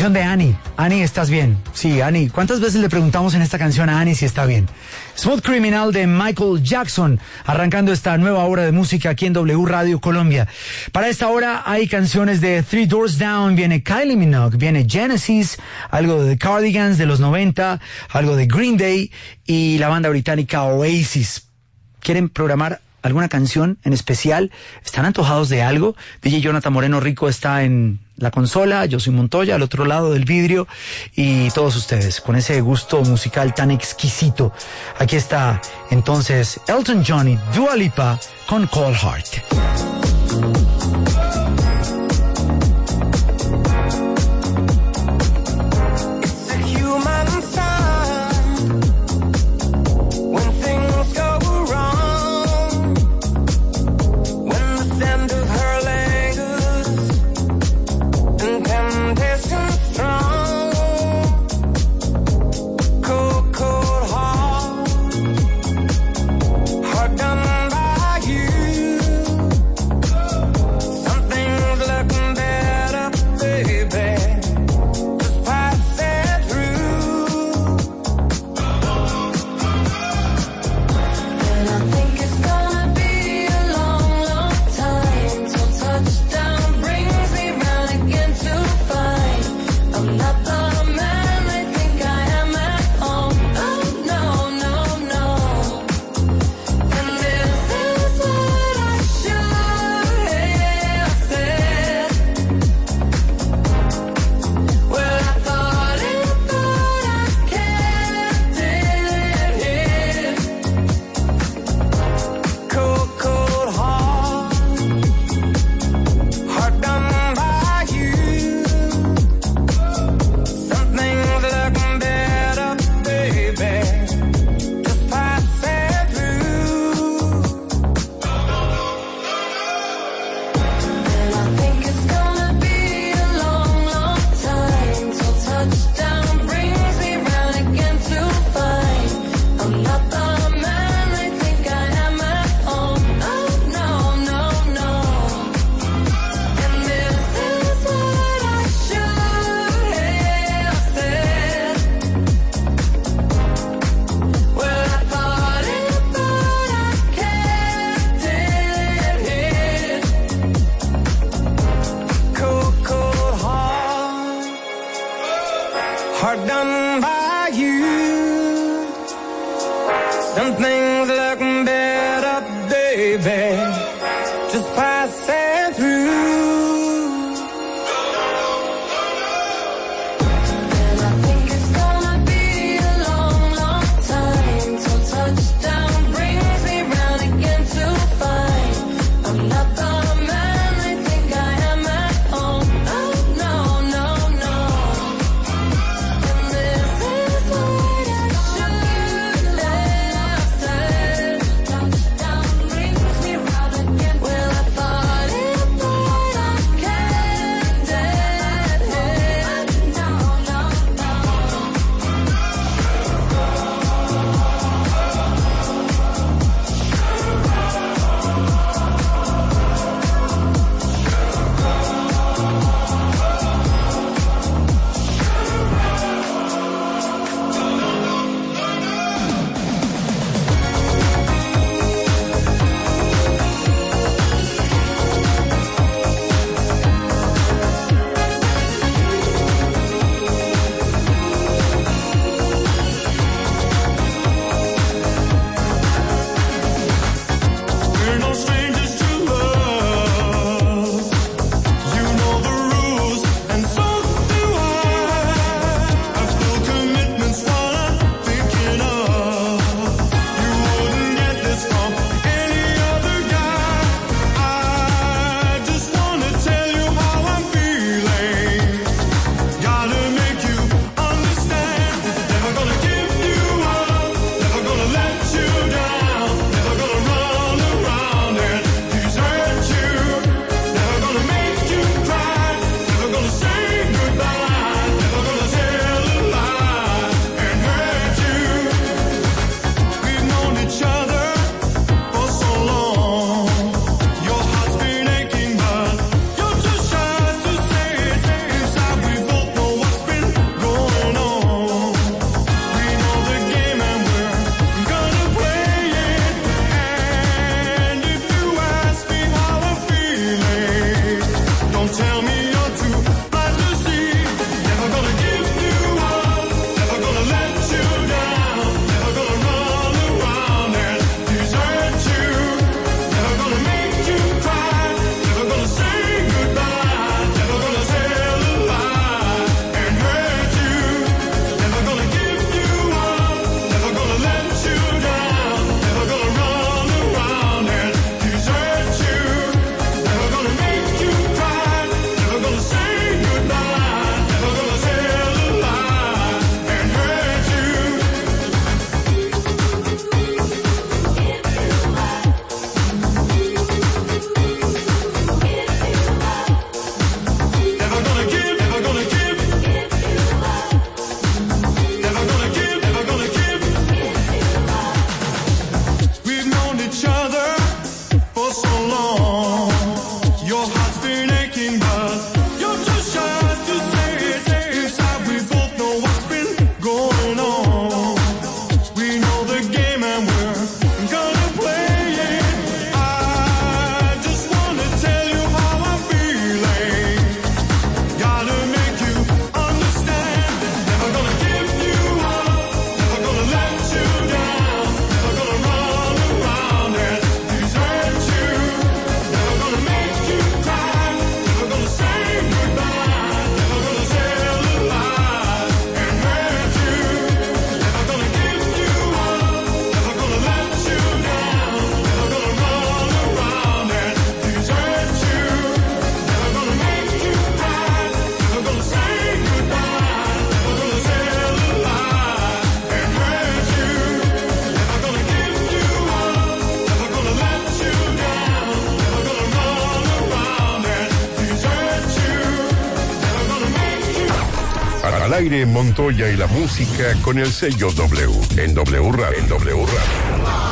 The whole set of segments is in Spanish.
Canción de Annie. Annie, ¿estás bien? Sí, Annie. ¿Cuántas veces le preguntamos en esta canción a Annie si está bien? Smooth Criminal de Michael Jackson, arrancando esta nueva hora de música aquí en W Radio Colombia. Para esta hora hay canciones de Three Doors Down, viene Kylie Minogue, viene Genesis, algo de The Cardigans de los 90, algo de Green Day y la banda británica Oasis. ¿Quieren programar alguna canción en especial? ¿Están antojados de algo? DJ Jonathan Moreno Rico está en la consola, yo soy Montoya, al otro lado del vidrio, y todos ustedes, con ese gusto musical tan exquisito. Aquí está entonces Elton John y con Cold Heart. Montoya y la música con el sello W en W Radio. En w.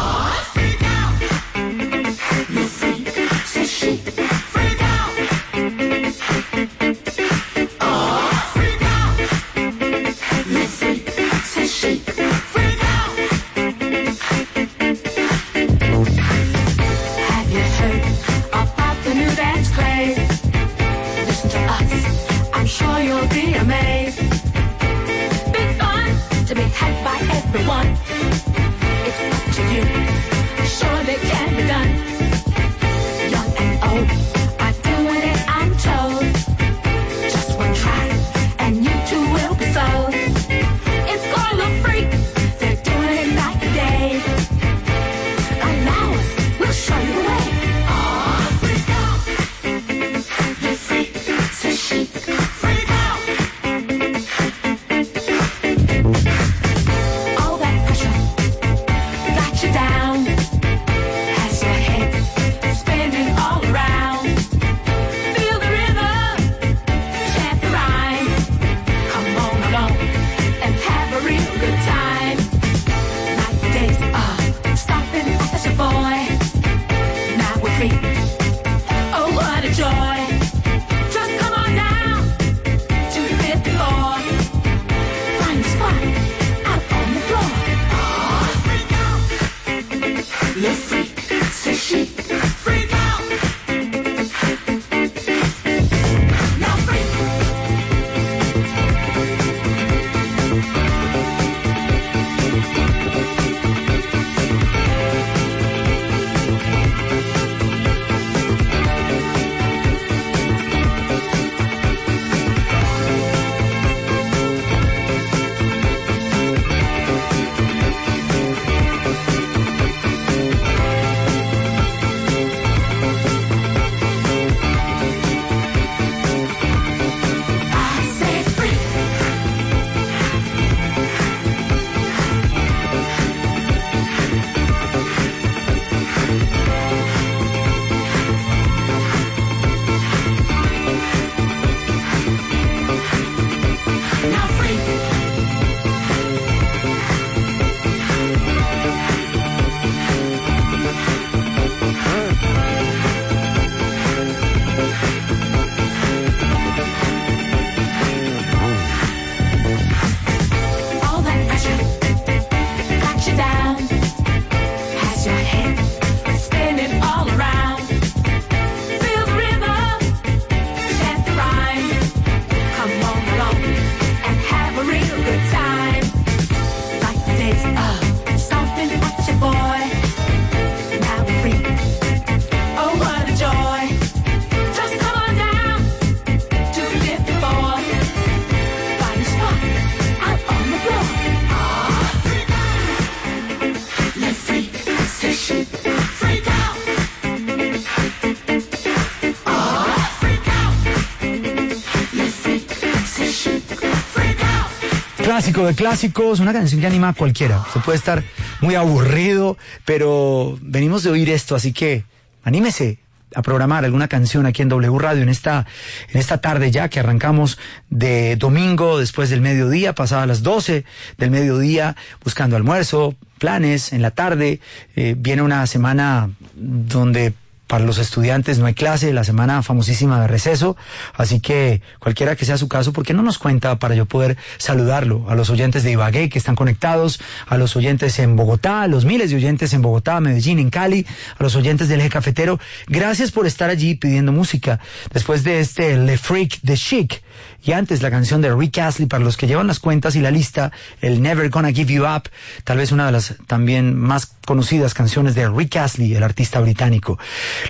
De clásicos, una canción que anima a cualquiera. Se puede estar muy aburrido, pero venimos de oír esto, así que anímese a programar alguna canción aquí en W Radio en esta, en esta tarde ya que arrancamos de domingo después del mediodía, pasadas las 12 del mediodía, buscando almuerzo, planes en la tarde. Eh, viene una semana donde para los estudiantes no hay clase, la semana famosísima de receso, así que cualquiera que sea su caso, ¿por qué no nos cuenta para yo poder saludarlo? A los oyentes de Ibagué que están conectados, a los oyentes en Bogotá, a los miles de oyentes en Bogotá, Medellín, en Cali, a los oyentes del eje cafetero, gracias por estar allí pidiendo música. Después de este Le Freak de Chic, y antes la canción de Rick Astley para los que llevan las cuentas y la lista, el Never Gonna Give You Up, tal vez una de las también más conocidas canciones de Rick Astley, el artista británico.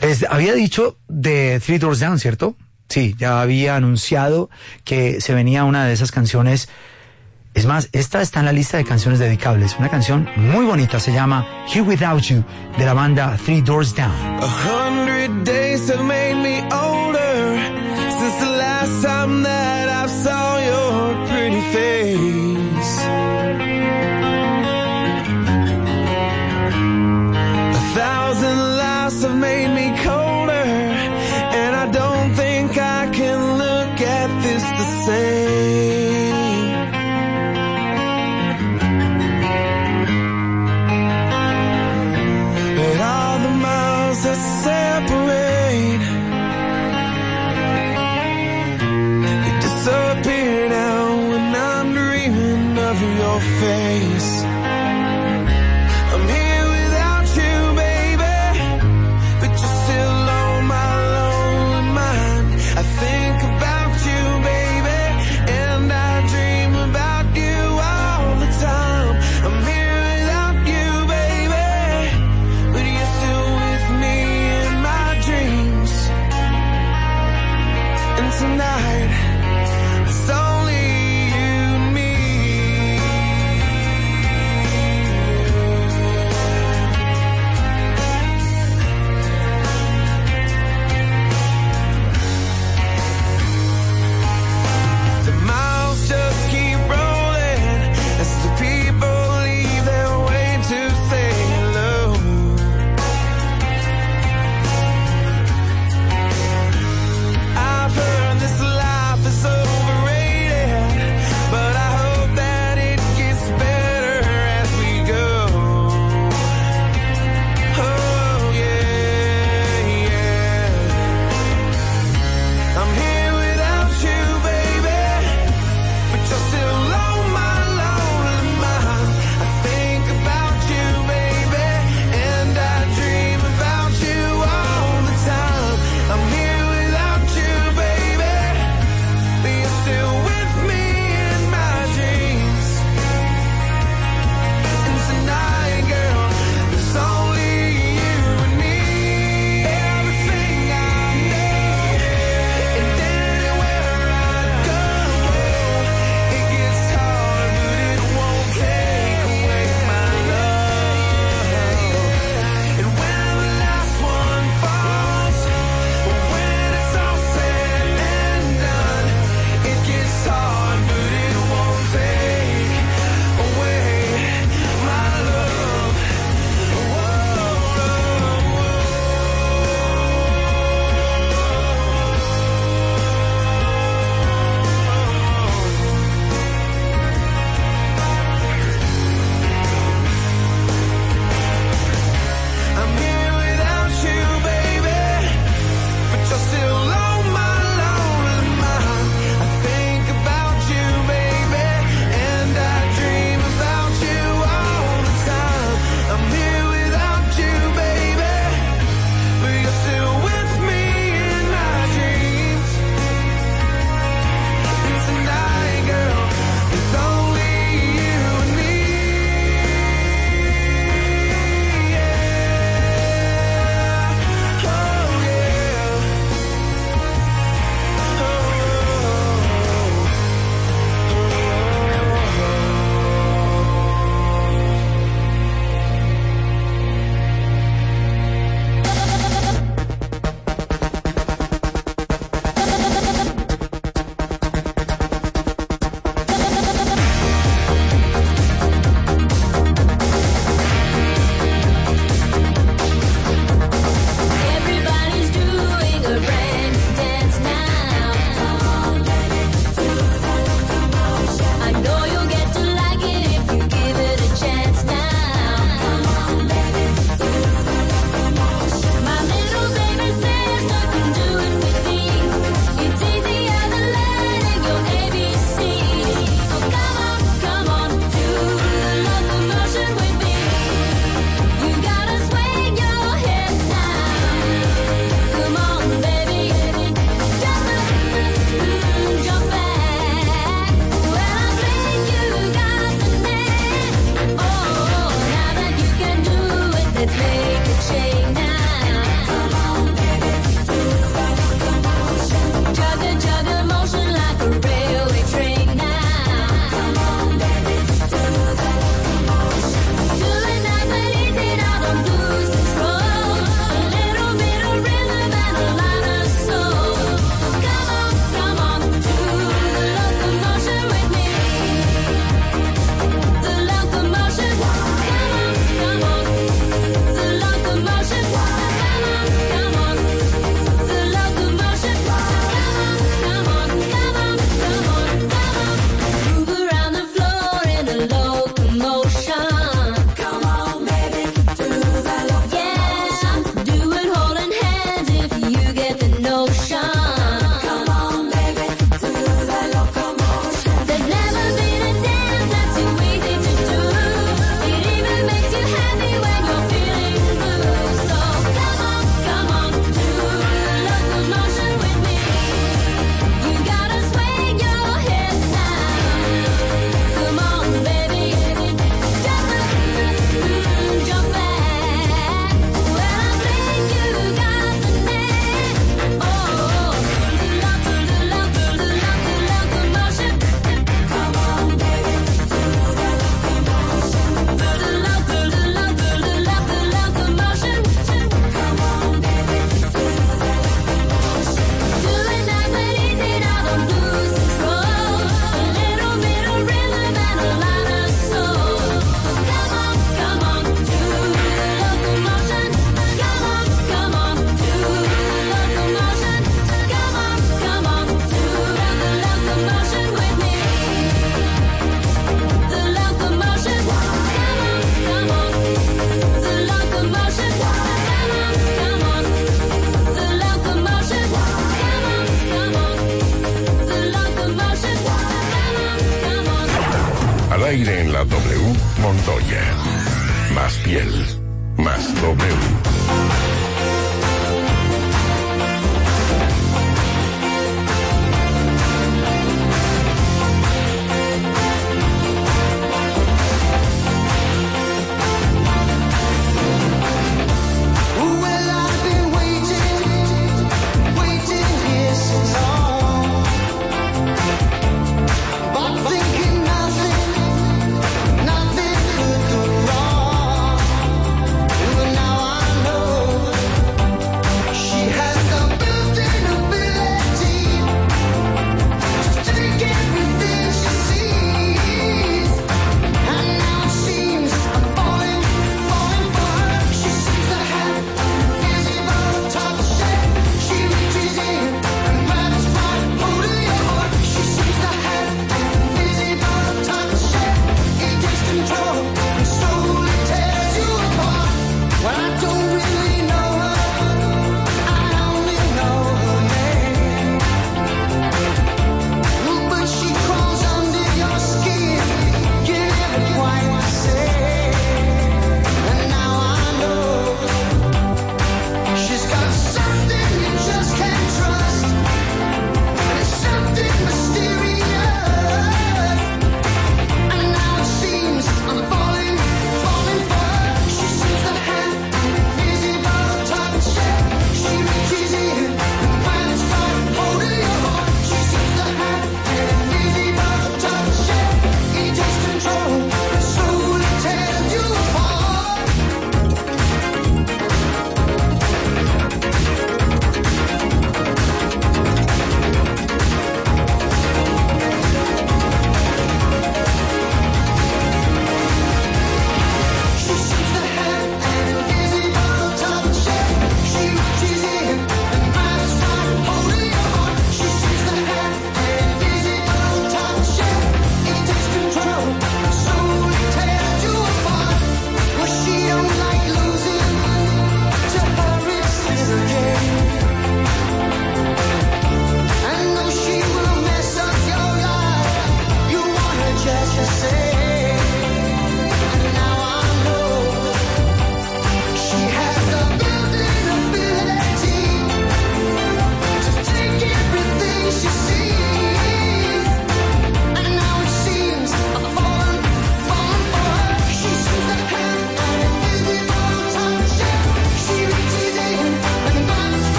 Les había dicho de Three Doors Down, ¿cierto? Sí, ya había anunciado que se venía una de esas canciones. Es más, esta está en la lista de canciones dedicables. Una canción muy bonita, se llama Here Without You, de la banda Three Doors Down. A hundred days have made me older since the last time that your face.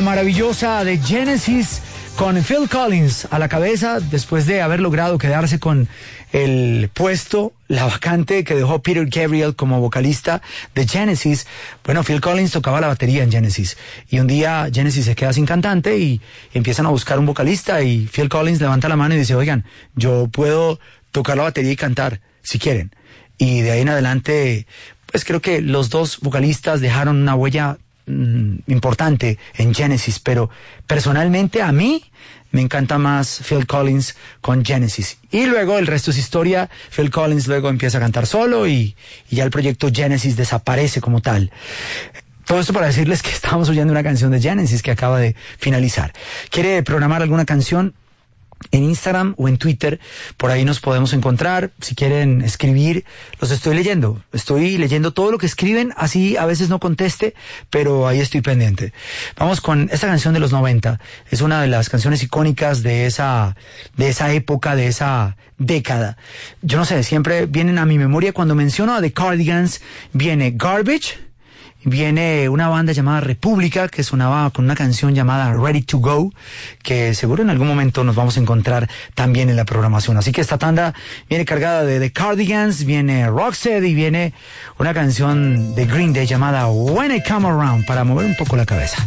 Maravillosa de Genesis con Phil Collins a la cabeza después de haber logrado quedarse con el puesto, la vacante que dejó Peter Gabriel como vocalista de Genesis. Bueno, Phil Collins tocaba la batería en Genesis y un día Genesis se queda sin cantante y empiezan a buscar un vocalista y Phil Collins levanta la mano y dice, oigan, yo puedo tocar la batería y cantar si quieren. Y de ahí en adelante, pues creo que los dos vocalistas dejaron una huella mm, importante en Genesis, pero personalmente a mí me encanta más Phil Collins con Genesis. Y luego el resto es historia. Phil Collins luego empieza a cantar solo y, y ya el proyecto Genesis desaparece como tal. Todo esto para decirles que estamos oyendo una canción de Genesis que acaba de finalizar. ¿Quiere programar alguna canción? En Instagram o en Twitter. Por ahí nos podemos encontrar. Si quieren escribir, los estoy leyendo. Estoy leyendo todo lo que escriben, así a veces no conteste, pero ahí estoy pendiente. Vamos con esta canción de los 90. Es una de las canciones icónicas de esa, de esa época, de esa década. Yo no sé, siempre vienen a mi memoria cuando menciono a The Cardigans, viene Garbage, viene una banda llamada República que sonaba con una canción llamada Ready to Go, que seguro en algún momento nos vamos a encontrar también en la programación. Así que esta tanda viene cargada de The Cardigans, viene Rocksteady y viene una canción de Green Day llamada When I Come Around para mover un poco la cabeza.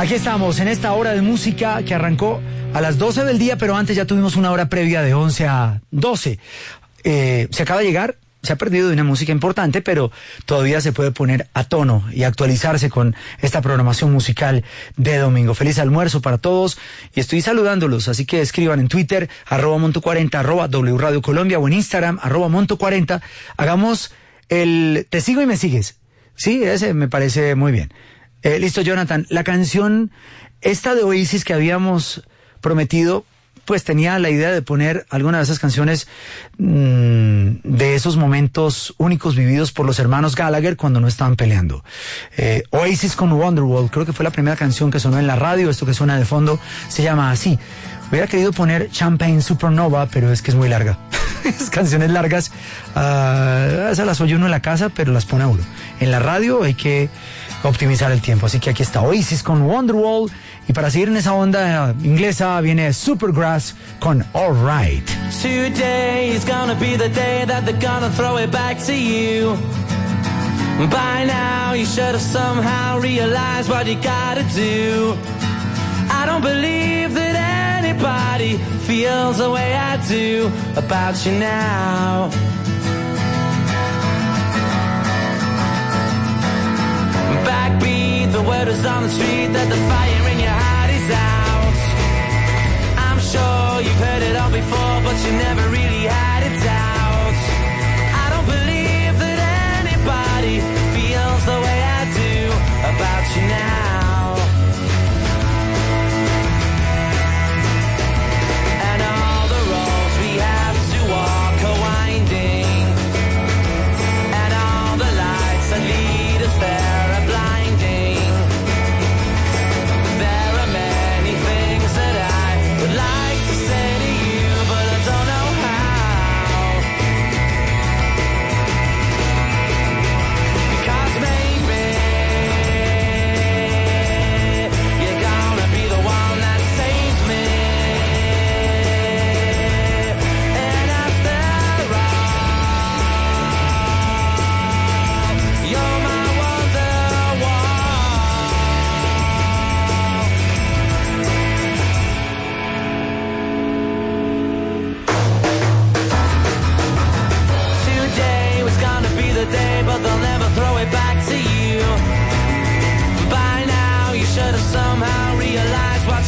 Aquí estamos en esta hora de música que arrancó a las 12 del día, pero antes ya tuvimos una hora previa de 11 a 12. Eh, se acaba de llegar, se ha perdido de una música importante, pero todavía se puede poner a tono y actualizarse con esta programación musical de domingo. Feliz almuerzo para todos y estoy saludándolos, así que escriban en Twitter, arroba monto40, arroba W Radio Colombia o en Instagram, arroba monto40. Hagamos el te sigo y me sigues. Sí, ese me parece muy bien. Eh, listo, Jonathan. La canción, esta de Oasis que habíamos prometido, pues tenía la idea de poner alguna de esas canciones mm, de esos momentos únicos vividos por los hermanos Gallagher cuando no estaban peleando. Eh, Oasis con Wonderwall, creo que fue la primera canción que sonó en la radio, esto que suena de fondo se llama así. Hubiera querido poner Champagne Supernova, pero es que es muy larga. Esas canciones largas, ah, esas las oye uno en la casa, pero las pone uno. En la radio hay que optimizar el tiempo. Así que aquí está Oasis con Wonderwall. Y para seguir en esa onda inglesa viene Supergrass con All Right. Today is gonna be the day that they're gonna throw it back to you. By now, you should have somehow realized what you gotta do. I don't believe that anybody feels the way I do about you now. The word is on the street that the fire in your heart is out. I'm sure you've heard it all before, but you never really had it out.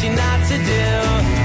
easy not to do.